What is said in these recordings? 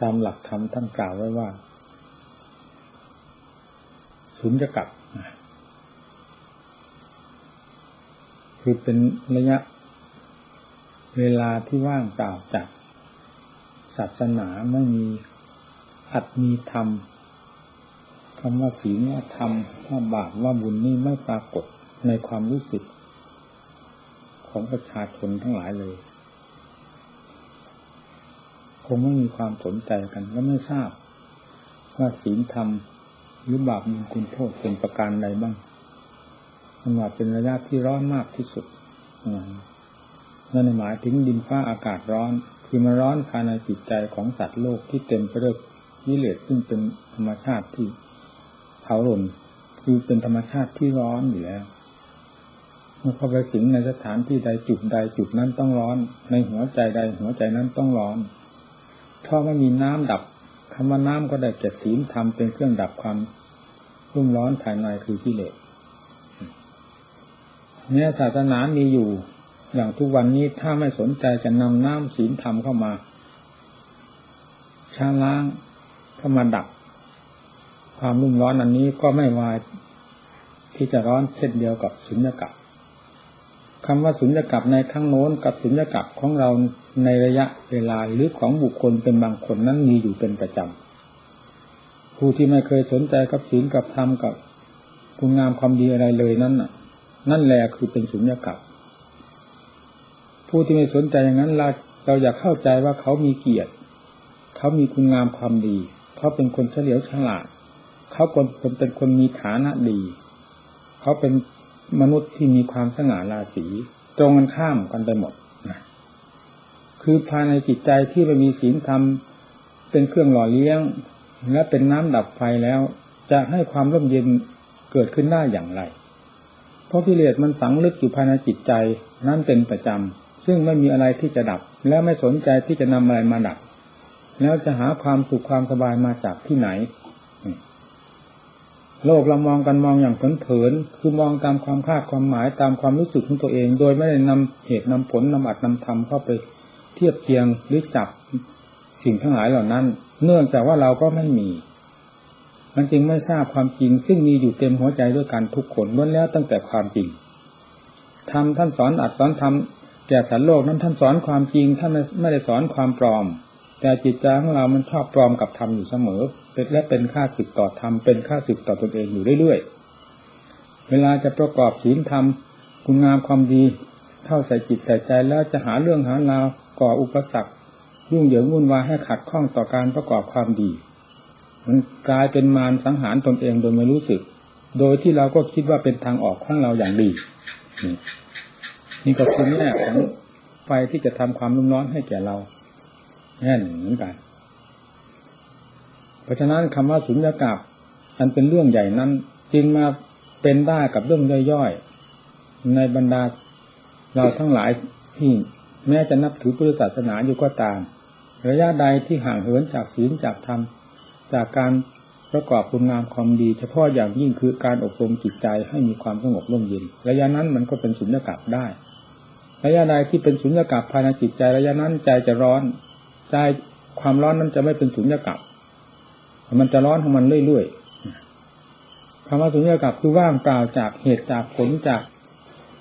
ตามหลักธรรมท่านกล่าวไว้ว่า สุญญกับคือเป็นระยะ เวลาที่ว่างเปล่าจากศาสนาไม่มีอัดมีธรรมคำว่าศีลว่าธรรมว่าบาปว่าบุญนี่ไม่ปรากฏในความรู้สึก ของประชาชนทั้งหลายเลย งไม่มีความสนใจกันและไม่ทราบ ว่าศีลธรรมหรือบาปมีคุณโทษเป็นประการใดบ้างมันว่าเป็นระยะที่ร้อนมากที่สุดนั่นหมายถึงดินฟ้าอากาศร้อน คือมันร้อนภายในจิตใจของสัตว์โลกที่เต็มไปด้วยวิเลศซึ่งเป็นธรรมชาติที่เผาหล่นคือเป็นธรรมชาติที่ร้อนอยู่แล้วเมื่อเข้าไปสิงในสถานที่ใดจุดใดจุดนั้นต้องร้อน ในหัวใจใดหัวใจนั้นต้องร้อน ถ้าไม่มีน้ำดับคำว่าน้ำก็ได้แก่ศีลทำเป็นเครื่องดับความรุ่มร้อนภายในคือกิเลสเนี่ยศาสนามีอยู่อย่างทุกวันนี้ถ้าไม่สนใจจะนำน้ำศีลธรรมเข้ามาช้าล้างเข้ามาดับ ความรุ่มร้อนอันนี้ก็ไม่วายที่จะร้อนเช่นเดียวกับสุญญากาศ คำว่าสุญญากาศในครั้งโน้นกับสุญญากาศของเราในระยะเวลาหรือของบุคคลเป็นบางคนนั้นมีอยู่เป็นประจำผู้ที่ไม่เคยสนใจกับศีลกับธรรมกับคุณงามความดีอะไรเลยนั้นน่ะ นั่นแหละคือเป็นสุญญากาศผู้ที่ไม่สนใจอย่างนั้นเราเราอยากเข้าใจว่าเขามีเกียรติ เขามีคุณงามความดี เขาเป็นคนเฉลียวฉลาด เขาคนเป็นคนมีฐานะดี เขาเป็น มนุษย์ที่มีความสง่าราศีตรงกันข้ามกันไปหมดนะคือภายในจิตใจที่ไม่มีศีลธรรมเป็นเครื่องหล่อเลี้ยง และเป็นน้ำดับไฟแล้ว จะให้ความร่มเย็นเกิดขึ้นได้อย่างไร เพราะกิเลสมันฝังลึกอยู่ภายในจิตใจนั่นเป็นประจำ ซึ่งไม่มีอะไรที่จะดับ และไม่สนใจที่จะนำอะไรมาดับ แล้วจะหาความสุขความสบายมาจากที่ไหน โลกเรามองกันมองอย่างเผินๆคือมองตามความคาดความหมายตามความรู้สึกของตัวเอง โดยไม่ได้นำเหตุนำผลนำอัดนำธรรมเข้าไปเทียบเทียงหรือจับสิ่งทั้งหลายเหล่านั้น เนื่องจากว่าเราก็ไม่มี มันจึงไม่ทราบความจริง ซึ่งมีอยู่เต็มหัวใจด้วยกันทุกคนล้วนแล้วตั้งแต่ความจริงทำท่านสอนอัดสอนทำแก่สัตว์โลกนั้นท่านสอนความจริงท่านไม่ได้สอนความปลอม แต่จิตใจของเรามันชอบปลอมกับธรรมอยู่เสมอเป็นและเป็นค่าศึกต่อธรรมเป็นค่าศึกต่อตนเองอยู่เรื่อยๆ เวลาจะประกอบศีลธรรมคุณงามความดี เข้าใส่จิตใส่ใจแล้วจะหาเรื่องหาราวก่ออุปสรรคยุ่งเหยิงวุ่นวายให้ขัดข้องต่อการประกอบความดี มันกลายเป็นมารสังหารตนเองโดยไม่รู้สึก โดยที่เราก็คิดว่าเป็นทางออกของเราอย่างดี นี่ก็คือแง่ของไฟที่จะทำความรุ่มร้อนให้แก่เรา แน่นเหมือนกัน เพราะฉะนั้นคำว่าสุญญากาศอันเป็นเรื่องใหญ่นั้น จึงมาเป็นได้กับเรื่องย่อยๆ ในบรรดาเราทั้งหลายที่แม้จะนับถือพุทธศาสนาอยู่ก็ตาม ระยะใดที่ห่างเหินจากศีลจากธรรม จากการประกอบคุณงามความดี เฉพาะอย่างยิ่งคือการอบรมจิตใจให้มีความสงบร่มเย็น ระยะนั้นมันก็เป็นสุญญากาศได้ ระยะใดที่เป็นสุญญากาศภายในจิตใจ ระยะนั้นใจจะร้อน ใจความร้อนนั้นจะไม่เป็นสุญญากาศมันจะร้อนของมันเรื่อยๆคำว่าสุญญากาศคือว่างเปล่าจากเหตุจากผลจาก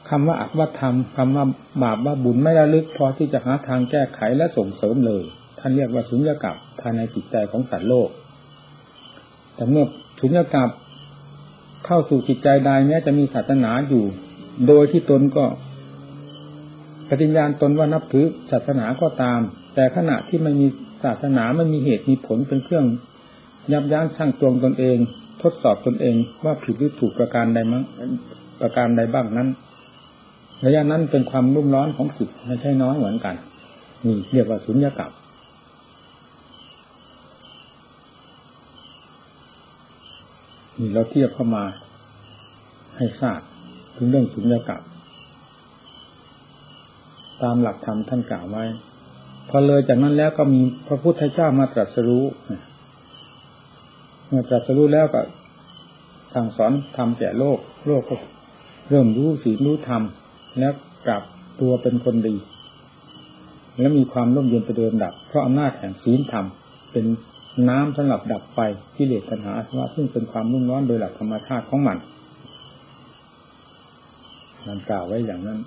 คำว่าอักว่าธรรมคำว่าบาปว่าบุญไม่ระลึกพอที่จะหาทางแก้ไขและส่งเสริมเลย ท่านเรียกว่าสุญญากาศภายในจิตใจของสัตว์โลก แต่เมื่อสุญญากาศเข้าสู่จิตใจใดแม้จะมีศาสนาอยู่ โดยที่ตนก็ปฏิญญาณตนว่านับถือศาสนาก็ตาม แต่ขณะที่มันมีศาสนาไม่มีเหตุมีผลเป็นเครื่อง ยับยั้งชั่งตวงตนเอง ทดสอบตนเองว่าผิดหรือถูกประการใดมั้งประการใดบ้างนั้นระยะนั้นเป็นความรุ่มร้อนของจิตไม่ใช่น้อยเหมือนกันนี่เรียกว่าสุญญากาศนี่เราเทียบเข้ามาให้ทราบถึงเรื่องสุญญากาศตามหลักธรรมท่านกล่าวไว้ พอเลยจากนั้นแล้วก็มีพระพุทธเจ้ามาตรัสรู้เมื่อตรัสรู้แล้วก็ทางสอนทำแก่โลก โลกก็เริ่มรู้สีรู้ธรรม แล้วกลับตัวเป็นคนดี และมีความร่มเย็นไปเดิมดับ เพราะอำนาจแห่งศีลธรรม เป็นน้ำสำหรับดับไฟกิเหลสตัณหาอาสว่าซึ่งเป็นความรุ่มร้อนโดยหลักธรรมชาติของมันมันกล่าวไว้อย่างนั้น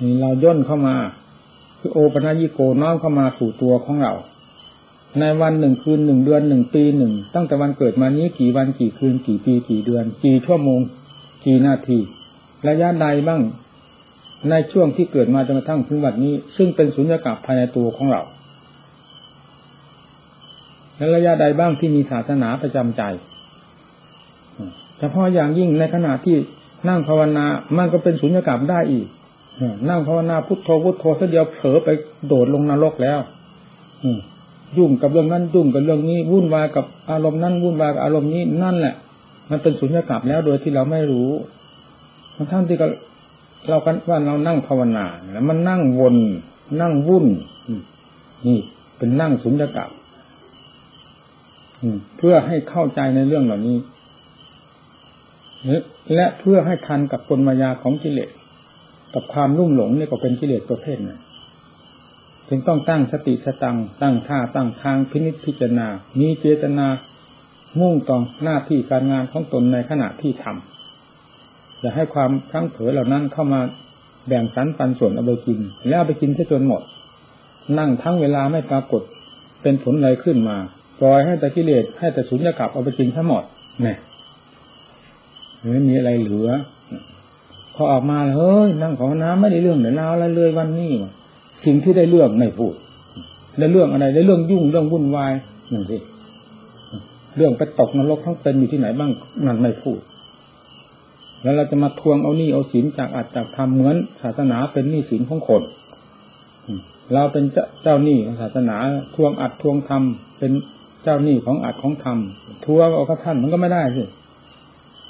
นี่เราย่นเข้ามา คือโอปัญญิโกน้อมเข้ามาสู่ตัวของเรา ในวันหนึ่งคืนหนึ่งเดือนหนึ่งปีหนึ่งตั้งแต่วันเกิดมานี้กี่วันกี่คืนกี่ปีกี่เดือน กี่ชั่วโมง กี่นาทีระยะใดบ้าง ในช่วงที่เกิดมาจนกระทั่งถึงวันนี้ ซึ่งเป็นสุญญากาศภายในตัวของเรา และระยะใดบ้างที่มีศาสนาประจำใจเฉพาะอย่างยิ่งในขณะที่นั่งภาวนามันก็เป็นสุญญากาศได้อีก นั่งภาวนาพุทโธพุทโธทีเดียวเผลอไปโดดลงนรกแล้วยุ่งกับเรื่องนั้นยุ่งกับเรื่องนี้วุ่นวายกับอารมณ์นั้นวุ่นวายกับอารมณ์นี้นั่นแหละ มันเป็นสุญญากาศแล้วโดยที่เราไม่รู้ทั้งที่เรากันว่าเรานั่งภาวนาแล้วมันนั่งวนนั่งวุ่นนี่เป็นนั่งสุญญากาศเพื่อให้เข้าใจในเรื่องเหล่านี้และเพื่อให้ทันกับกลมายาของกิเลส กับความรุ่มหลงนี่ก็เป็นกิเลสประเภทนึงจึงต้องตั้งสติสตังตั้งท่าตั้งทางพินิจพิจารณา มีเจตนามุ่งต่อหน้าที่การงานของตนในขณะที่ทำอย่าให้ความทั้งเผลอเหล่านั้นเข้ามาแบ่งสรรปันส่วนเอาไปกิน แล้วเอาไปกินซะจนหมด นั่งทั้งเวลาไม่ปรากฏเป็นผลอะไรขึ้นมาปล่อยให้แต่กิเลสให้แต่สุญญากาศเอาไปกินทั้งหมดเนี่ยไม่มีอะไรเหลือ อออกมาเฮ้ยนั่งขอน้ำไม่ได้เรื่องเดี๋ยวลาวอะไรเลยวันนี้ สิ่งที่ได้เรื่องไม่พูดได้เรื่องอะไรได้เรื่องยุ่งเรื่องวุ่นวายนั่นสิเรื่องไปตกนรกทั้งเป็นอยู่ที่ไหนบ้างนั่นไม่พูด แล้วเราจะมาทวงเอานี่เอาศีลจากอัดจากทำเหมือนศาสนาเป็นนี่ศีลของคนเราเป็นเจ้าหนี้ของศาสนาทวงอัดทวงทำเป็นเจ้าหนี้ของอัดของทำทวงเอากระท่านมันก็ไม่ได้สิ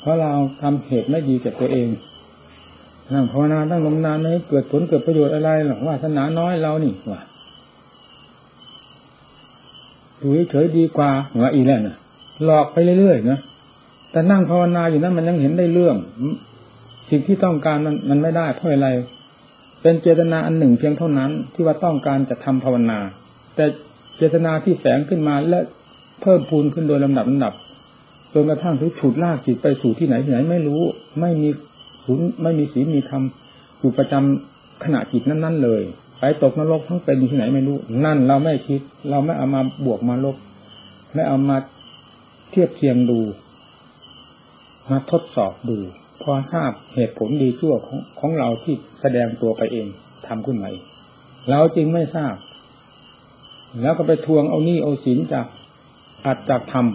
เพราะเราทำเหตุไม่ดีกับตัวเอง นั่งภาวนาตั้งลมนานให้เกิดผลเกิดประโยชน์อะไรหรอกว่าสนาน้อยเรานี่ว่าดูเฉยดีกว่าหัวอีแล้วนะหลอกไปเรื่อยๆนะแต่นั่งภาวนาอยู่นั้นมันยังเห็นได้เรื่องสิ่งที่ต้องการมันมันไม่ได้เพราะอะไร เป็นเจตนาอันหนึ่งเพียงเท่านั้น ที่ว่าต้องการจะทำภาวนา แต่เจตนาที่แฝงขึ้นมาและเพิ่มพูนขึ้นโดยลำดับลำดับจนกระทั่งถึงฉุดลากจิตไปสู่ที่ไหนที่ไหนไม่รู้ ไม่มี ศูนย์ไม่มีศีลมีธรรมอยู่ประจำขณะจิตนั้น ๆ เลยไปตกนรกทั้งเป็นอยู่ที่ไหนไม่รู้ นั่นเราไม่คิด เราไม่เอามาบวกมาลบ ไม่เอามาเทียบเคียงดู มาทดสอบดู พอทราบเหตุผลดีชั่วของของเราที่แสดงตัวไปเองทำขึ้นมาเองเราจริงไม่ทราบ แล้วก็ไปทวงเอานี่เอาศีลจากอัดจากธรรม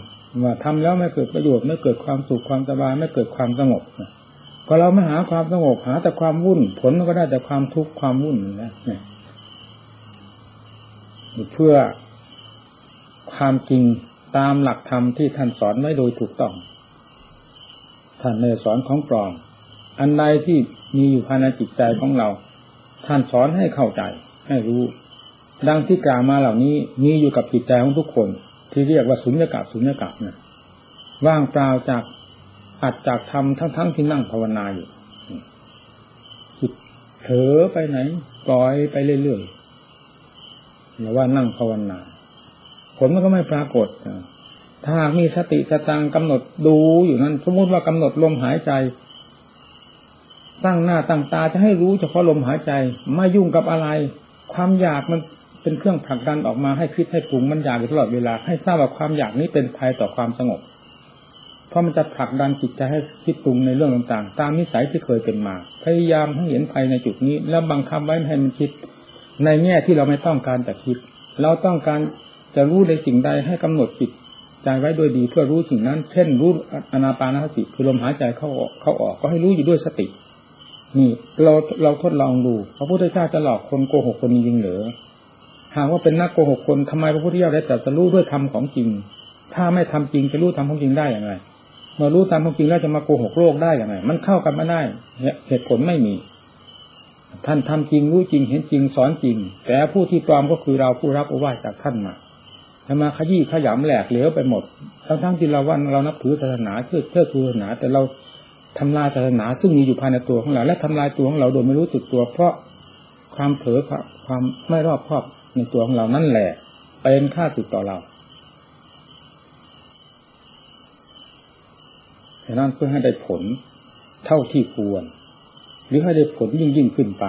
ว่าทำแล้วไม่เกิดประโยชน์ไม่เกิดความสุขความสบายไม่เกิดความสงบ ก็เราไม่หาความสงบหาแต่ความวุ่น ผลมันก็ได้แต่ความทุกข์ความวุ่นนะเนี่ยเพื่อความจริงตามหลักธรรมที่ท่านสอนไว้โดยถูกต้อง ท่านในสอนของปลอมอันใดที่มีอยู่ภายในจิตใจของเรา ท่านสอนให้เข้าใจ ให้รู้ ดังที่กล่าวมาเหล่านี้มีอยู่กับจิตใจของทุกคน ที่เรียกว่าสุญญากาศสุญญากาศนะว่างเปล่าจาก อัดจากทำทั้งๆทที่นั่งภาวนาอยู่จิตเถอไปไหนปล่อยไปเรื่อยๆอย่าว่านั่งภาวนา ผลมันก็ไม่ปรากฏถ้าหากมีสติสตังกำหนดดูอยู่นั้น สมมติว่ากำหนดลมหายใจ ตั้งหน้าตั้งตาจะให้รู้เฉพาะลมหายใจไม่ยุ่งกับอะไร ความอยากมันเป็นเครื่องผลักดันออกมาให้คิดให้ปรุงมันอยากอยู่ตลอดเวลา ให้ทราบว่าความอยากนี้เป็นภัยต่อความสงบ เพราะมันจะผลักดันจิตใจให้คิดปรุงในเรื่องต่างๆ ตามนิสัยที่เคยเป็นมา พยายามให้เห็นภัยในจุดนี้ แล้วบังคับไว้ให้มันคิด ในแง่ที่เราไม่ต้องการแต่คิด เราต้องการจะรู้ในสิ่งใดให้กำหนดจิตใจไว้โดยดีเพื่อรู้สิ่งนั้น เช่นรู้อนาปานสติคือลมหายใจเข้าออกเข้าออกก็ให้รู้อยู่ด้วยสติ นี่เราเราทดลองดูพระพุทธเจ้าจะหลอกคนโกหกคนจริงเหรือหากว่าเป็นนักโกหกคนทำไมพระพุทธเจ้าได้แต่จะรู้ด้วยธรรมของจริง ถ้าไม่ทำจริงจะรู้ธรรมของจริงได้อย่างไร เมื่อรู้ตามความจริงแล้วจะมาโกหกโลกได้อย่างไรมันเข้ากันไม่ได้เหตุผลไม่มี ท่านทำจริงรู้จริงเห็นจริงสอนจริง แต่ผู้ที่ปลอมก็คือเราผู้รับอวาจากท่านมาทำมาขยี้ขยำแหลกเหลวไปหมด ทั้งทั้งที่เราว่าเรานับถือศาสนาเชื่อเชื่อศาสนา แต่เราทำลายศาสนาซึ่งมีอยู่ภายในตัวของเรา และทำลายตัวของเราโดยไม่รู้สึกตัว เพราะความเผลอความไม่รอบคอบในตัวของเรานั่นแหละเป็นค่าสึกต่อเรา ฉะนั้นเพื่อให้ได้ผลเท่าที่ควร หรือให้ได้ผลยิ่งยิ่งขึ้นไป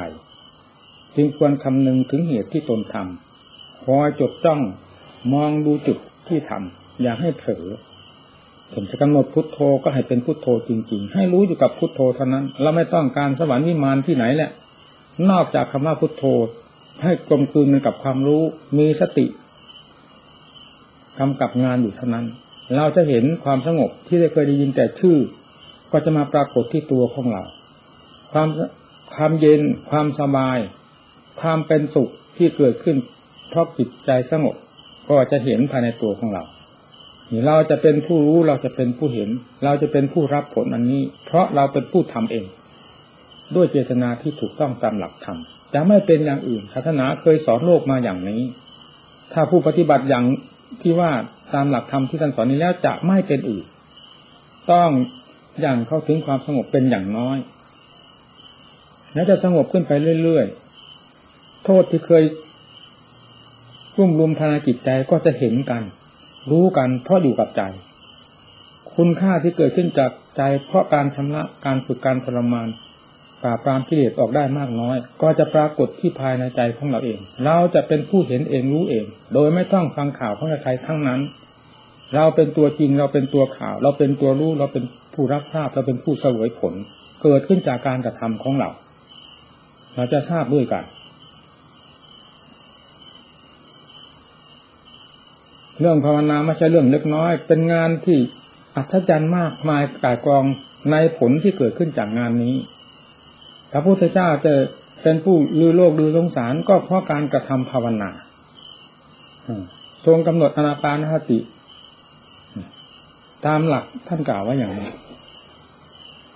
จึงควรคำนึงถึงเหตุที่ตนทำคอยจดจ้องมองดูจุดที่ทำอย่าให้เผลอผมจะกำหนดพุทโธก็ให้เป็นพุทโธจริง ๆ ให้รู้อยู่กับพุทโธเท่านั้น เราไม่ต้องการสวรรค์วิมานที่ไหนแหละ นอกจากคำว่าพุทโธ ให้กลมกลืนกับความรู้มีสติกำกับงานอยู่เท่านั้น เราจะเห็นความสงบที่ได้เคยได้ยินแต่ชื่อ ก็จะมาปรากฏที่ตัวของเรา ความความเย็น ความสบาย ความเป็นสุขที่เกิดขึ้นเพราะจิตใจสงบก็จะเห็นภายในตัวของเราเราจะเป็นผู้รู้เราจะเป็นผู้เห็น เราจะเป็นผู้รับผลอันนี้ เพราะเราเป็นผู้ทำเอง ด้วยเจตนาที่ถูกต้องตามหลักธรรมจะไม่เป็นอย่างอื่นศาสนาเคยสอนโลกมาอย่างนี้ ถ้าผู้ปฏิบัติอย่าง ที่ว่าตามหลักธรรมที่ท่านสอนนี้แล้วจะไม่เป็นอื่น ต้องอย่างเข้าถึงความสงบเป็นอย่างน้อย แล้วจะสงบขึ้นไปเรื่อยๆ โทษที่เคยรุ่มรุมภายในจิตใจก็จะเห็นกัน รู้กันเพราะอยู่กับใจ คุณค่าที่เกิดขึ้นจากใจเพราะการชำระการฝึกการทรมาน ปราบปรามกิเลสออกได้มากน้อย ก็จะปรากฏที่ภายในใจของเราเอง เราจะเป็นผู้เห็นเองรู้เอง โดยไม่ต้องฟังข่าวของใครทั้งนั้น เราเป็นตัวจริงเราเป็นตัวข่าว เราเป็นตัวรู้เราเป็นผู้รับทราบเราเป็นผู้เสวยผล เกิดขึ้นจากการกระทำของเรา เราจะทราบด้วยกัน เรื่องภาวนาไม่ใช่เรื่องเล็กน้อย เป็นงานที่อัศจรรย์มากมายกายกองในผลที่เกิดขึ้นจากงานนี้ ระพุทธเจ้าจะเป็นผู้ลือโลกลือสงสารก็เพราะการกระทำภาวนาทรงกำหนดอนาปานสติ ตามหลักท่านกล่าวว่าอย่างนี้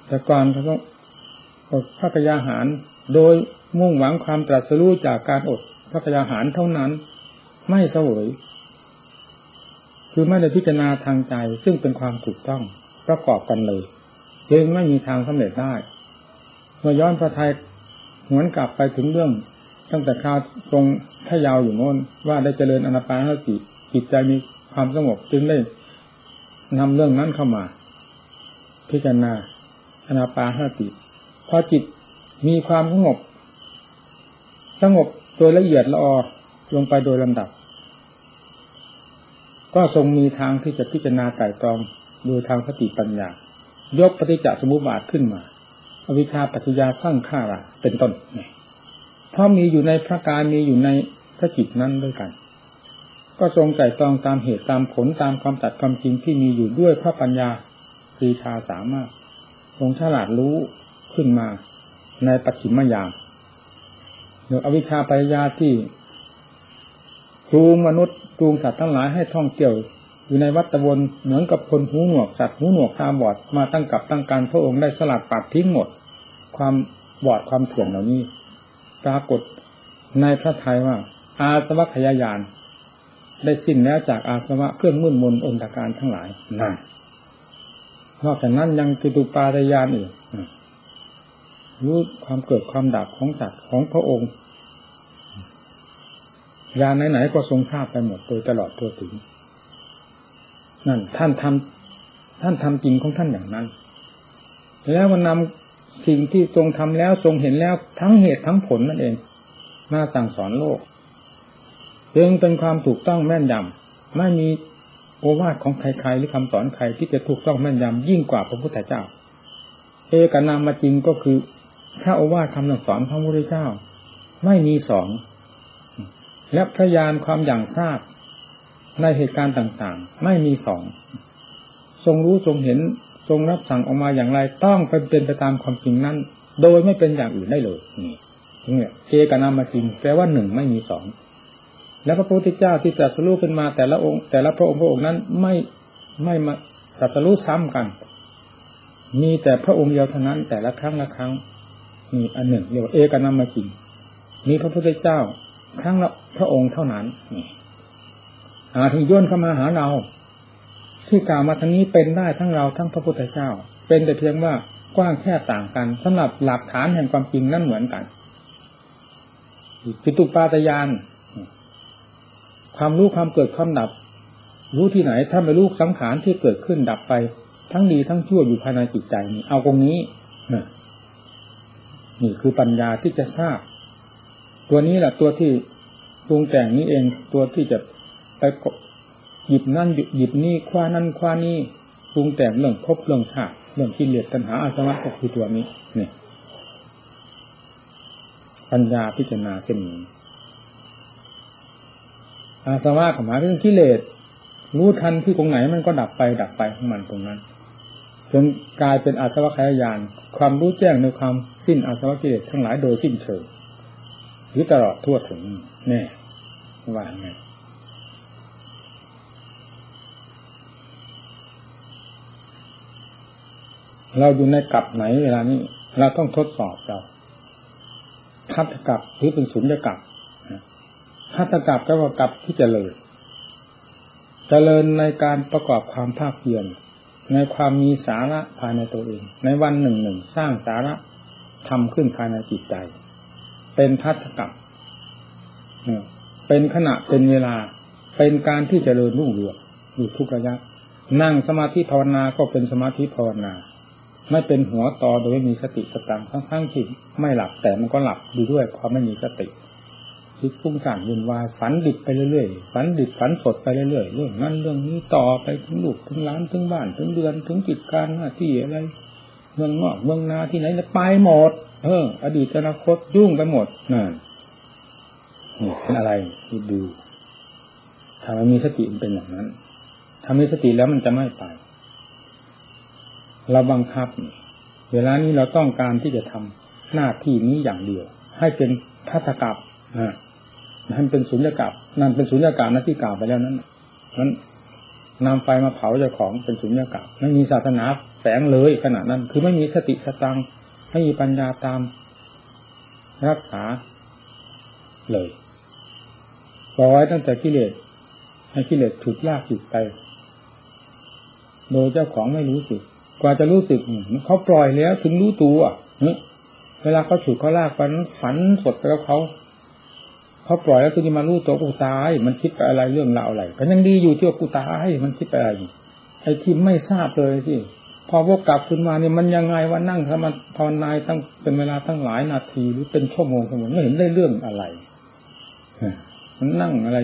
แต่ก่อนเขาต้องอดพระกยาหารโดยมุ่งหวังความตรัสรู้จากการอดพระกยาหารเท่านั้น ไม่เสวยคือไม่ได้พิจารณาทางใจซึ่งเป็นความถูกต้องประกอบกันเลย จึงไม่มีทางสำเร็จได้ เมื่อย้อนพระไทยหวนกลับไปถึงเรื่อง ตั้งแต่คราวตรงพยาวอยู่โน้นว่าได้เจริญอนาปานสติจิตใจมีความสงบจึงได้นำเรื่องนั้นเข้ามา พิจารณาอนาปานสติพอจิตมีความสงบ สงบโดยละเอียดละออลงไปโดยลำดับ ก็ทรงมีทางที่จะพิจารณาไต่ตรองโดยทางสติปัญญายกปฏิจจสมุปบาทขึ้นมา อวิชชาปัจจยาสร้างข้าระเป็นต้นเพราะมีอยู่ในพระกายมีอยู่ในพระจิตนั้นด้วยกัน ก็ทรงไต่ตรองตามเหตุตามผลตามความตัดความจริงที่มีอยู่ด้วยพระปัญญาปรีชาสามารถทรงฉลาดรู้ขึ้นมาในปัจฉิมยามหรืออวิชชาปัญญาที่จูงมนุษย์จูงสัตว์ทั้งหลายให้ท่องเที่ยว อยู่ในวัฏวนเหมือนกับคนหูหนวกสัตว์หูหนวกตาบอดมาตั้งกับตั้งการพระองค์ได้สลัดปัดทิ้งหมด ความบอดความเถื่อนเหล่านี้ ปรากฏในพระทัยว่า อาสวะขยายาน ได้สิ้นแล้วจากอาสวะเครื่องมื่นมนอนตการทั้งหลายนั่นนอกจากนั้นยังจิตุปาตยานอีกรู้ความเกิดความดับของสัตว์ของพระองค์ยานไหนๆก็ทรงทราบไปหมดโดยตลอดทั่วถึง นั่นท่านทำท่านทำจริงของท่านอย่างนั้น แล้วมันนำสิ่งที่ทรงทำแล้วทรงเห็นแล้วทั้งเหตุทั้งผลนั่นเองมาสั่งสอนโลกจึงเป็นความถูกต้องแม่นยำไม่มีโอวาทของใครๆหรือคำสอนใครที่จะถูกต้องแม่นยำยิ่งกว่าพระพุทธเจ้า เอกนามมาจริงก็คือพระโอวาทคำสอนพระพุทธเจ้า ไม่มีสองและพยานความอย่างทราบ ในเหตุการณ์ต่างๆ ไม่มีสอง ทรงรู้ทรงเห็นทรงรับสั่งออกมาอย่างไรต้องเป็นไปตามความจริงนั้น โดยไม่เป็นอย่างอื่นได้เลยนี่เนี่ยเอกนามาจริงแปลว่าหนึ่งไม่มีสองแล้วพระพุทธเจ้าที่ตรัสรู้ขึ้นมาแต่ละองค์ แต่ละพระองค์พระองค์นั้นไม่ไม่มาตรัสรู้ซ้ำกัน มีแต่พระองค์เดียวเท่านั้น แต่ละครั้งละครั้งมีอันหนึ่งเรียกว่าเอกนามาจริงมีพระพุทธเจ้าครั้งละพระองค์เท่านั้นนี่ อาที่ย่นเข้ามาหาเรา ที่กล่าวมาทั้งนี้เป็นได้ทั้งเราทั้งพระพุทธเจ้า เป็นแต่เพียงว่ากว้างแค่ต่างกันสำหรับหลักฐานแห่งความจริงนั่นเหมือนกันปิตุปาตยาน ความรู้ความเกิดความดับ รู้ที่ไหนถ้าไม่รู้สังขารที่เกิดขึ้นดับไป ทั้งดีทั้งชั่วอยู่ภายในจิตใจนี่เอาตรงนี้นี่คือปัญญาที่จะทราบ ตัวนี้แหละตัวที่ปรุงแต่งนี้เองตัวที่จะ ไปหยิบนั่นหยิบนี่คว้านั่นคว้านี่ปรุงแต่งเรื่องพบเรื่องชาติเรื่องกิเลสตัณหาอาสวะก็คือตัวนี้เนี่ยปัญญาพิจารณาเช่นนี้อาสวะของหมายถึงกิเลสรู้ทันที่ตรงไหนมันก็ดับไปดับไปของมันตรงนั้นจนกลายเป็นอาสวะขยายาน ความรู้แจ้งในความสิ้นอาสวะกิเลสทั้งหลายโดยสิ้นเชิงหรือตลอดทั่วถึงแน่ว่าไง เราอยู่ในกลับไหนเวลานี้ เราต้องทดสอบเราพัฒกับหรือเป็นสุญญกับพัฒกับก็ว่ากับที่จเจริญเจริญในการประกอบความภาคเพียรในความมีสาระภายในตัวเอง ในวันหนึ่งหนึ่งสร้างสาระทำขึ้นภายในจิตใจ เป็นพัฒกับเป็นขณะเป็นเวลาเป็นการที่จเจริญรุ่งเรืองอยู่ทุกระยะ นั่งสมาธิภาวนาก็เป็นสมาธิภาวนา ไม่เป็นหัวต่อโดยไม่มีสติสตังทั้งๆที่ไม่หลับแต่มันก็หลับดูด้วยความไม่มีสติคิดฟุ้งซ่านวุ่นวายฝันดิบไปเรื่อยๆฝันดิบฝันสดไปเรื่อยๆเรื่องนั้นเรื่องนี้ต่อไปถึงลูกถึงล้านถึงบ้านถึงเดือนถึงกิจการหน้าที่อะไรเมืองนอกเมืองนาที่ไหนไปหมด เออ อดีตอนาคตยุ่งไปหมดนั่นนี่เป็นอะไรคิดดูถ้ามันมีสติมันเป็นอย่างนั้นถ้ามีสติแล้วมันจะไม่ไป เราบังคับ เวลานี้เราต้องการที่จะทำหน้าที่นี้อย่างเดียว ให้เป็นพัฒกับให้เป็นสุญญากาศนั่นเป็นสุญญากาศนะที่กล่าวไปแล้วนั้นนั้นนำไฟมาเผาเจ้าของเป็นสุญญากาศไม่มีศาสนาแฝงเลยขนาดนั้น คือไม่มีสติสตังไม่มีปัญญาตามรักษาเลยปล่อยตั้งแต่กิเลสให้กิเลสฉุดลากจิตไป โดยเจ้าของไม่รู้สึก กว่าจะรู้สึกเขาปล่อยแล้ว ถึงรู้ตัวเวลาเขาฉุดเขาลากไปนั้นฝันสดไปแล้วเขาเขาปล่อยแล้วคือมารู้ตัวกูตาย มันคิดไปอะไรเรื่องราวอะไรก็ยังดีอยู่ที่ว่ากูตายมันคิดไปอะไรไอ้ที่ไม่ทราบเลยที่พอวกกลับขึ้นมาเนี่ยมันยังไงว่านั่งทำมันภาวนาตั้งเป็นเวลาตั้งหลายนาทีหรือเป็นชั่วโมงชั่วโมงไม่เห็นได้เรื่องอะไรมันนั่งอะไร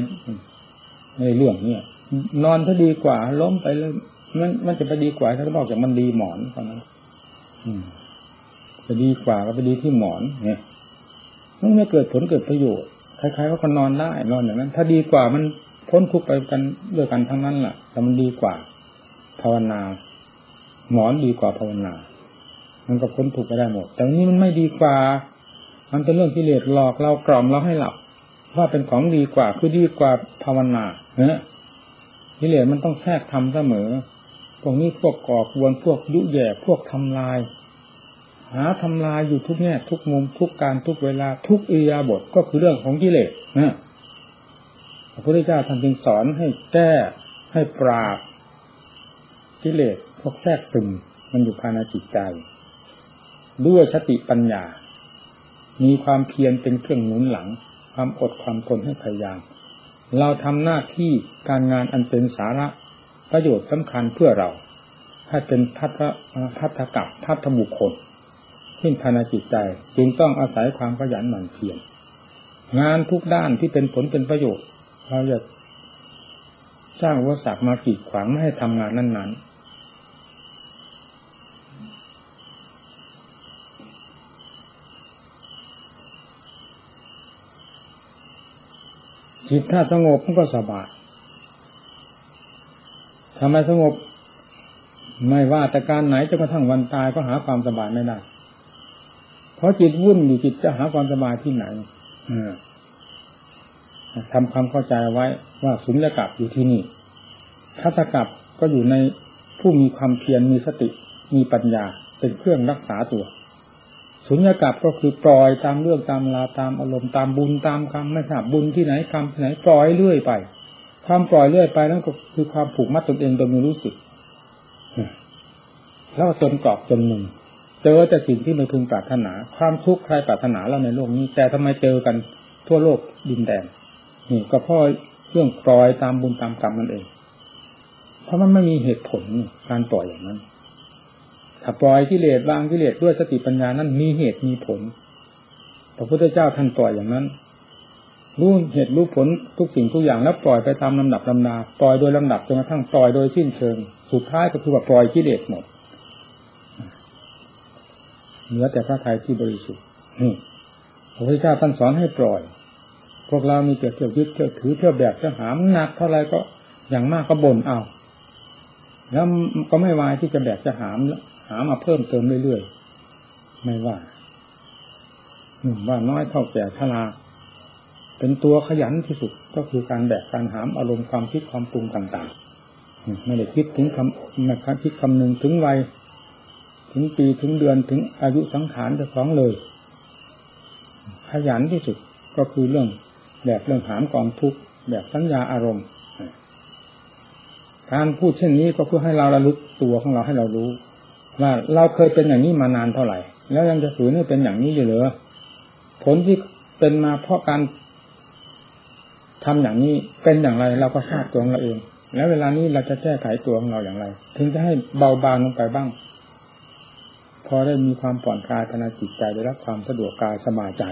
ในเรื่องเนี่ยนอนถ้าดีกว่าล้มไปเลย มันมันจะไปดีกว่าถ้าบอกจากมันดีหมอนตอนนั้นจะดีกว่าก็ไปดีที่หมอนเนี่ยมันไม่เกิดผลเกิดประโยชน์คล้ายๆว่าคนนอนได้นอนอย่างนั้น ถ้าดีกว่ามันพ้นทุกไปกันด้วยกันทั้งนั้นแหละแต่มันดีกว่า ภาวนา หมอนดีกว่าภาวนา มันก็พ้นทุกไปได้หมด แต่นี้มันไม่ดีกว่า มันเป็นเรื่องที่เลดหลอกเรากล่อมเราให้หลับว่าเป็นของดีกว่าคือดีกว่าภาวนาเนะ กิเลสมันต้องแทรกทำเสมอ พวกนี้พวกก่อกวนพวกยุแย่พวกทำลาย หาทำลายอยู่ทุกแง่ทุกมุมทุกการทุกเวลาทุกอิยาบทก็คือเรื่องของกิเลสนะพระพุทธเจ้าท่านจึงสอนให้แก้ให้ปราบกิเลสพวกแทรกซึมมันอยู่ภายในจิตใจ ด้วยสติปัญญา มีความเพียรเป็นเครื่องหนุนหลัง ความอดความทนให้พยายาม เราทำหน้าที่การงานอันเป็นสาระประโยชน์สำคัญเพื่อเราให้เป็นพัฒพัฒกับพัฒบุคคลขึ้นภายในจิตใจจึงต้องอาศัยความขยันหมั่นเพียร งานทุกด้านที่เป็นผลเป็นประโยชน์ เราจะสร้างวัสดุมากีดขวางไม่ให้ทำงานนั้นๆ จิตถ้าสงบมันก็สบายทำไมสงบ ไม่ว่าแต่การไหนจะกระทั่งวันตายก็หาความสบายไม่ได้ เพราะจิตวุ่นอยู่จิตจะหาความสบายที่ไหนทำความเข้าใจไว้ว่าสุญญากาศอยู่ที่นี่ทัศกับก็อยู่ในผู้มีความเพียรมีสติมีปัญญาเป็นเครื่องรักษาตัว สุญญากาศก็คือปล่อยตามเรื่องตามลาตามอารมณ์ตามบุญตามกรรมไม่ทราบบุญที่ไหนกรรมที่ไหนปล่อยเรื่อยไป ความปล่อยเรื่อยไปนั่นก็คือความผูกมัดตนเองโดยไม่รู้สึกแล้วจนกรอบจนหนึ่งเจอแต่สิ่งที่ไม่พึงปรารถนา ความทุกข์ใครปรารถนาเราในโลกนี้ แต่ทำไมเจอกันทั่วโลกดินแดนนี่ก็เพราะเรื่องปล่อยตามบุญตามกรรมนั่นเอง เพราะมันไม่มีเหตุผลการปล่อยอย่างนั้น ถ้าปล่อยกิเลสวางกิเลสด้วยสติปัญญานั้นมีเหตุมีผล พระพุทธเจ้าท่านปล่อยอย่างนั้นรู้เหตุรู้ผลทุกสิ่งทุกอย่างแล้วปล่อยไปตามลำดับลำนาปล่อยโดยลำดับจนกระทั่งปล่อยโดยสิ้นเชิง สุดท้ายก็คือว่าปล่อยกิเลสหมดเหลือแต่พระทัยที่บริสุทธิ์นี่พระพุทธเจ้าท่านสอนให้ปล่อย พวกเรามีแต่เที่ยวยึดเที่ยวถือเที่ยวแบกเที่ยวหามหนักเท่าไรก็อย่างมากก็บ่นเอา แล้วก็ไม่วายที่จะแบกจะหาม หามาเพิ่มเติมเรื่อยๆ ไม่ว่าหนุ่มว่าน้อยเท่าแก่ชราเป็นตัวขยันที่สุดก็คือการแบกการหามอารมณ์ความคิดความปรุงต่างๆ ไม่ได้คิดถึงคำไม่คิดคำหนึ่งถึงวัยถึงปีถึงเดือนถึงอายุสังขารจะคล้องเลย ขยันที่สุดก็คือเรื่องแบบเรื่องหามกองทุกแบบสัญญาอารมณ์การพูดเช่นนี้ก็เพื่อให้เราระลึกตัวของเราให้เรารู้ ว่าเราเคยเป็นอย่างนี้มานานเท่าไหร่ แล้วยังจะฝืนให้เป็นอย่างนี้อยู่เหรอผลที่เป็นมาเพราะการทำอย่างนี้เป็นอย่างไร เราก็ทราบตัวของเราเอง แล้วเวลานี้เราจะแก้ไขตัวของเราอย่างไร ถึงจะให้เบาบางลงไปบ้าง พอได้มีความผ่อนคลายภายในจิตใจได้รับความสะดวกกายสบายใจ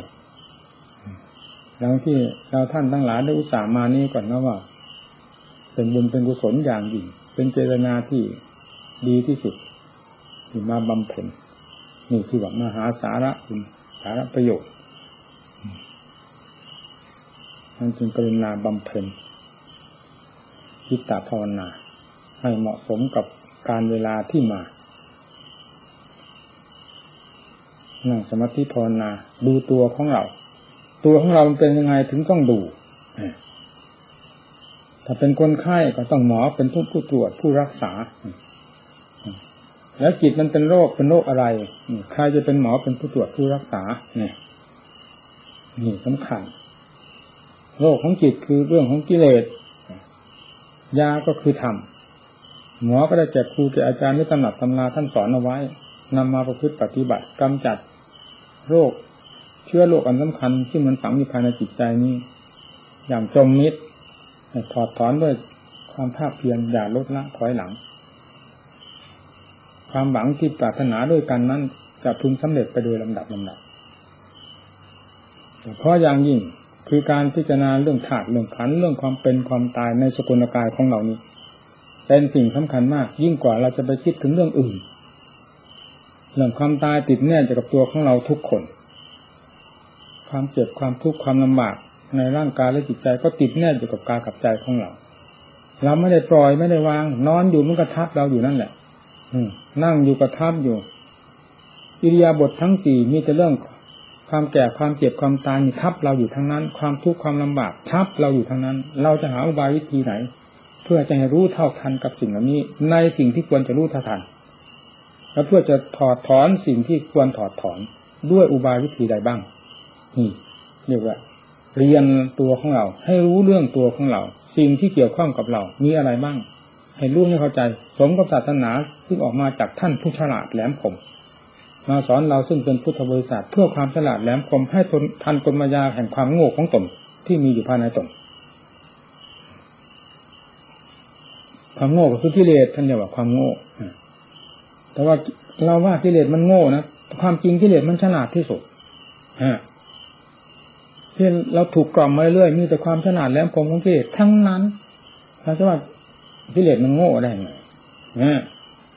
แล้วที่เราท่านทั้งหลายได้อุตส่าห์มานี้ก่อนนะว่า เป็นบุญเป็นกุศลอย่างยิ่งเป็นเจตนาที่ดีที่สุด ที่มาบำเพ็ญนี่คือว่ามหาสาระคุณสาระประโยชน์ท่านจึงกรุณาบำเพ็ญคิตตภาวนา ให้เหมาะสมกับการเวลาที่มานั่งสมาธิภาวนา ดูตัวของเรา ตัวของเราเป็นยังไงถึงต้องดูถ้าเป็นคนไข้ก็ต้องหมอเป็นผู้ตรวจผู้รักษา แล้วจิตมันเป็นโรคเป็นโรคอะไรใครจะเป็นหมอเป็นผู้ตรวจผู้รักษาเนี่ยนี่สำคัญโรคของจิตคือเรื่องของกิเลสยาก็คือธรรมหมอก็ได้แก่ครูแก่อาจารย์ที่ตำหนักตำนาท่านสอนเอาไว้นำมาประพฤติปฏิบัติกำจัดโรค เชื้อโรคอันสำคัญที่มันฝังอยู่ภายในจิตใจนี้ อย่างจมมิดถอดถอนด้วยความภาคเพียรอย่าลดละถอยหลัง ความหวังที่ปรารถนาด้วยกันนั้น จะพึงสำเร็จไปโดยลำดับลำดับเพราะอย่างยิ่งคือการพิจารณาเรื่องถาดเรื่องขันเรื่องความเป็นความตายในสกุลกายของเรานี้ เป็นสิ่งสำคัญมาก ยิ่งกว่าเราจะไปคิดถึงเรื่องอื่นเรื่องความตายติดแน่จะกับตัวของเราทุกคน ความเจ็บความทุกข์ความลำบากในร่างกายและจิตใจก็ติดแน่อยู่กับกายกับใจของเรา เราไม่ได้ปล่อยไม่ได้วาง นอนอยู่มันก็ทับเราอยู่นั่นแหละ นั่งอยู่ก็ทับอยู่อิริยาบถททั้งสี่มีแต่เรื่องความแก่ความเจ็บความตายทับเราอยู่ทั้งนั้น ความทุกข์ความลำบากทับเราอยู่ทั้งนั้น เราจะหาอุบายวิธีไหน เพื่อจะให้รู้เท่าทันกับสิ่งเหล่านี้ ในสิ่งที่ควรจะรู้เท่าทัน และเพื่อจะถอดถอนสิ่งที่ควรถอดถอนด้วยอุบายวิธีใดบ้างนี่เรียกว่าเรียนตัวของเรา ให้รู้เรื่องตัวของเรา สิ่งที่เกี่ยวข้องกับเรา มีอะไรบ้าง ให้รู้ให้เข้าใจ สมกับศาสนาที่ออกมาจากท่านผู้ฉลาดแหลมคมมาสอนเราซึ่งเป็นพุทธบริษัทเพื่อความฉลาดแหลมคมให้ทนทันกลมายาแห่งความโง่ของตนที่มีอยู่ภายในตนความโง่ก็คือกิเลสท่านเรียกว่าความโง่แต่ว่าเราว่ากิเลสมันโง่นะความจริงกิเลสมันฉลาดที่สุดฮะเพียงเราถูกกล่อมมาเรื่อยมีแต่ความฉลาดแหลมคมของกิเลสทั้งนั้นเราจะว่า กิเลสมันโง่ได้ไง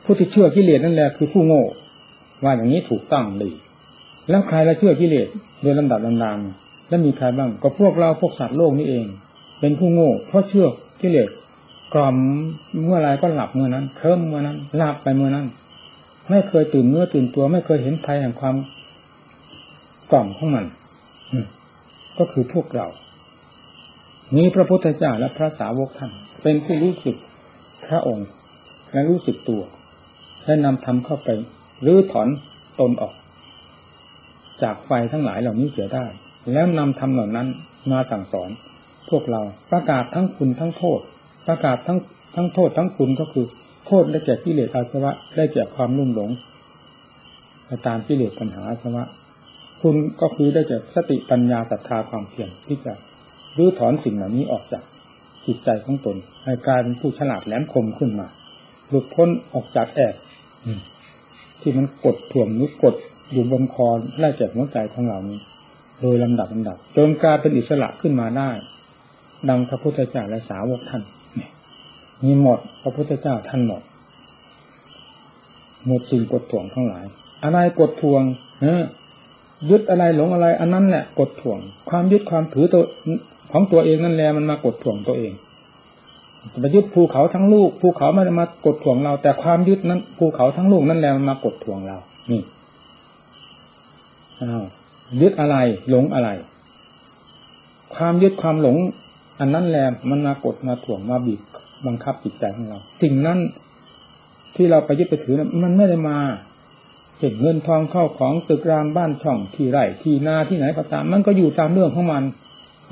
ผู้ที่เชื่อกิเลสนั่นแหละคือผู้โง่ ว่าอย่างนี้ถูกต้องดี แล้วใครละเชื่อกิเลสโดยลำดับลำดานแล้วมีใครบ้าง ก็พวกเราพวกสัตว์โลกนี่เอง เป็นผู้โง่ เพราะเชื่อกิเลสกล่อมเมื่อไรก็หลับเมื่อนั้นเคลิ้มเมื่อนั้นหลับไปเมื่อนั้น ไม่เคยตื่นเนื้อตื่นตัว ไม่เคยเห็นภัยแห่งความกล่อมของมันก็คือพวกเรานี้พระพุทธเจ้าและพระสาวกท่านเป็นผู้รู้สึก พระองค์ และรู้สึกตัว และนำธรรมเข้าไปหรือถอนตนออก จากไฟทั้งหลายเหล่านี้เสียได้ แล้วนำธรรมเหล่านั้นมาสั่งสอน พวกเราประกาศทั้งคุณทั้งโทษ ประกาศทั้งทั้งโทษทั้งคุณก็คือ โทษได้แก่กิเลสอาสวะ ได้แก่ความนุ่มหลงตามกิเลสปัญหาอาสวะ คุณก็คือได้จากสติปัญญาศรัทธาความเพียรที่จะรื้อถอนสิ่งเหล่านี้ออกจาก จิตใจของตน ให้กลายเป็นผู้ฉลาดแหลมคมขึ้นมา หลุดพ้นออกจากแอบที่มันกดถ่วงหรือกดอยู่บนคอไล่จากหัวใจของเรานี้ โดยลำดับลำดับ จนกลายเป็นอิสระขึ้นมาได้ ดังพระพุทธเจ้าและสาวกท่านนี่หมดพระพุทธเจ้าท่านหมดหมดสิ่งกดถ่วงทั้งหลาย อะไรกดถ่วงเอยึดอะไรหลงอะไร อันนั้นแหละกดถ่วง ความยึดความถือตัว ของตัวเองนั่นแหละมันมากดถ่วงตัวเองไปยึดภูเขาทั้งลูกภูเขาไม่ได้มากดถ่วงเรา แต่ความยึดนั้นภูเขาทั้งลูกนั่นแหละมันมากดถ่วงเรา นี่อ้าวยึดอะไรหลงอะไร ความยึดความหลง อันนั้นแหละมันมากดมาถ่วงมาบีบบังคับจิตใจของเรา สิ่งนั้นที่เราไปยึดไปถือมันไม่ได้มาเห็นเงินทองเข้าของตึกรามบ้านช่องที่ไร่ที่นาที่ไหนก็ตาม มันก็อยู่ตามเรื่องของมัน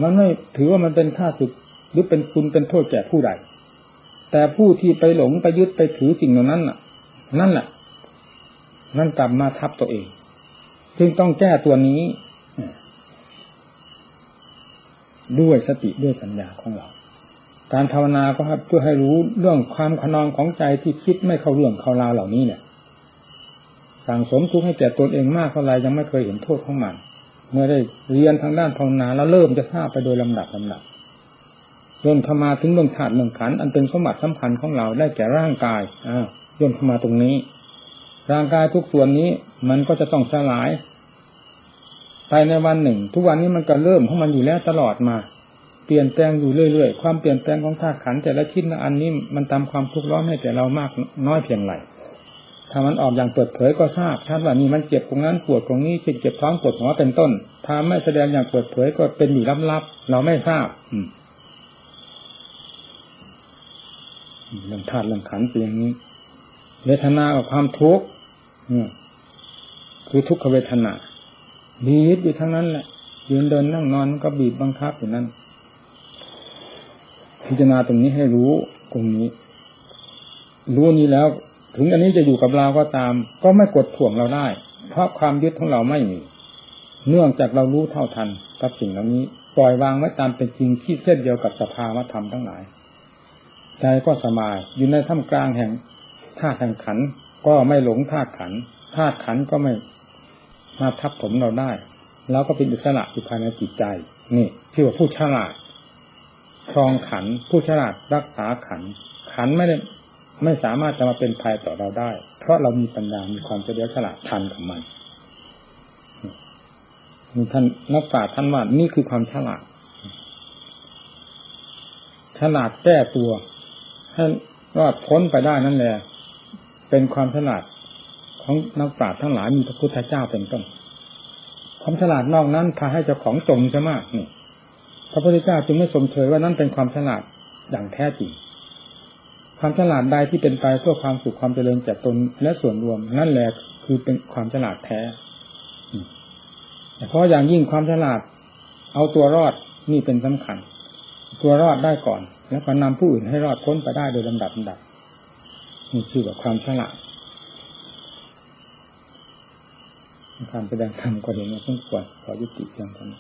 มันไม่ถือว่ามันเป็นค่าศึกหรือเป็นคุณเป็นโทษแก่ผู้ใด แต่ผู้ที่ไปหลงไปยึดไปถือสิ่งเหล่านั้นน่ะ นั่นแหละนั่นกลับมาทับตัวเอง จึงต้องแก้ตัวนี้ ด้วยสติด้วยปัญญาของเรา การภาวนาก็เพื่อให้รู้เรื่องความขนองของใจที่คิดไม่เข้าเรื่องเข้าราวเหล่านี้เนี่ยสั่งสมทุกข์ให้แก่ตนเองมากเท่าไรยังไม่เคยเห็นโทษของมัน เมื่อได้เรียนทางด้านภาวนาแล้วเริ่มจะทราบไปโดยลำดับลำดับจนเข้ามาถึงเรื่องธาตุเรื่องขันอันเป็นสมบัติสำคัญของเราได้แก่ร่างกายอ้าย่นเข้ามาตรงนี้ ร่างกายทุกส่วนนี้มันก็จะต้องสลายภายในวันหนึ่ง ทุกวันนี้มันก็เริ่มของมันอยู่แล้วตลอดมา เปลี่ยนแปลงอยู่เรื่อยๆ ความเปลี่ยนแปลงของธาตุขันแต่ละชิ้นละอันนี้มันตามความทุกข์ร้อนให้แต่เรามากน้อยเพียงไร ถ้ามันออกอย่างเปิดเผยก็ทราบชัดว่านี่มันเจ็บตรงนั้นปวดตรงนี้เจ็บท้องปวดหัวเป็นต้น ถ้าไม่แสดงอย่างเปิดเผยก็เป็นอยู่ลับๆเราไม่ทราบ อืมเรื่องธาตุเรื่องขันเป็นอย่างนี้เวทนากับความทุกข์คือทุกขเวทนาบีบอยู่ทั้งนั้นแหละยืนเดินนั่งนอนก็บีบบังคับอยู่นั้นพิจารณาตรงนี้ให้รู้ตรงนี้ รู้นี้แล้ว ถึงอันนี้จะอยู่กับเราก็ตาม ก็ไม่กดถ่วงเราได้ เพราะความยึดของเราไม่มี เนื่องจากเรารู้เท่าทันกับสิ่งเหล่านี้ ปล่อยวางไว้ตามเป็นจริงที่เช่นเดียวกับสภาวธรรมทั้งหลายใจก็สบายอยู่ในท่ามกลางแห่งธาตุแห่งขันก็ไม่หลงธาตุขันธาตุขันก็ไม่มาทับถมเราได้เราก็เป็นอิสระอยู่ภายในจิตใจ นี่ชื่อว่าผู้ฉลาดครองขันผู้ฉลาดรักษาขันขันไม่ได้ ไม่สามารถจะมาเป็นภัยต่อเราได้ เพราะเรามีปัญญา มีความเฉลียวฉลาดทันกับมันท่านนักปราชญ์ท่านว่านี่คือความฉลาด ฉลาดแก้ตัวให้รอดพ้นไปได้นั่นแหละ เป็นความฉลาดของนักปราชญ์ทั้งหลายมีพระพุทธเจ้าเป็นต้น ความฉลาดนอกนั้นพาให้เจ้าของจมใช่ไหมนี่ พระพุทธเจ้าจึงไม่สมเชยว่านั่นเป็นความฉลาดอย่างแท้จริง ความฉลาดใดที่เป็นไปเพื่อความสุขความเจริญแก่ตนและส่วนรวม นั่นแหละคือเป็นความฉลาดแท้เพราะอย่างยิ่งความฉลาด เอาตัวรอดนี่เป็นสำคัญ ตัวรอดได้ก่อน แล้วก็นำผู้อื่นให้รอดพ้นไปได้โดยลำดับลำดับนี่คือแบบความฉลาดการแสดงธรรมก็เห็นว่าต้องควรขอยุติเพียงเท่านี้